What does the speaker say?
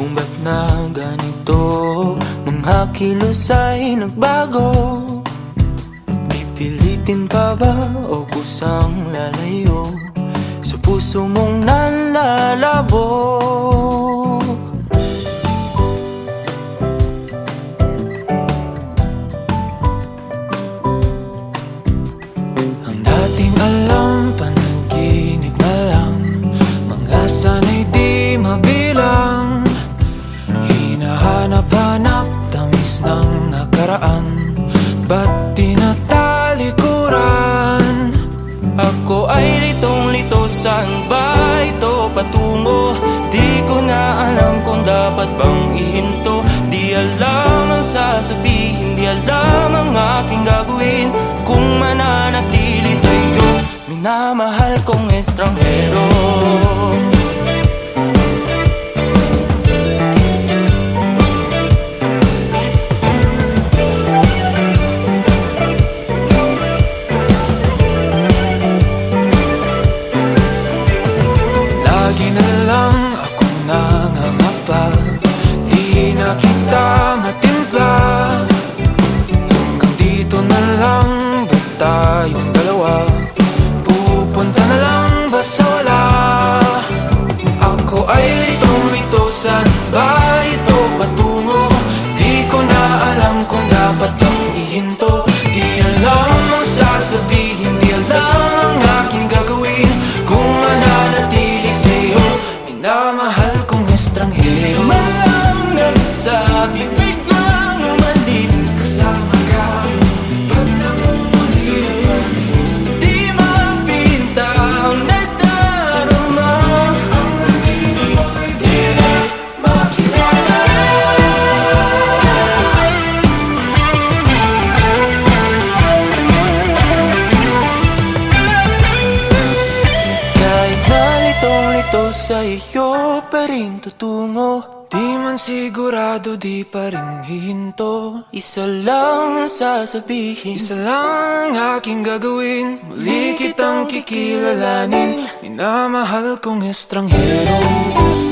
Kung ba't na ganito? Mga kilos ay nagbago Pipilitin pa ba o kusang lalayo? Sa puso mong nalalabo. Mananatili sa'yo, minamahal kong estranghero Lagi na lang akong nangangapa Di na kita saan ba ito patungo? Di ko na alam kung dapat bang ihinto. Di alam ang sasabihin, di alam ang aking gagawin. Kung mananatili sa'yo, minamahal kong estranghero. Malang nagsabi, biglang sa iyo pa rin tutungo. Di man sigurado di pa rin hihinto. Isa lang ang sasabihin. Isa lang ang aking gagawin. Muli kitang kikilalanin. Minamahal kong estranghero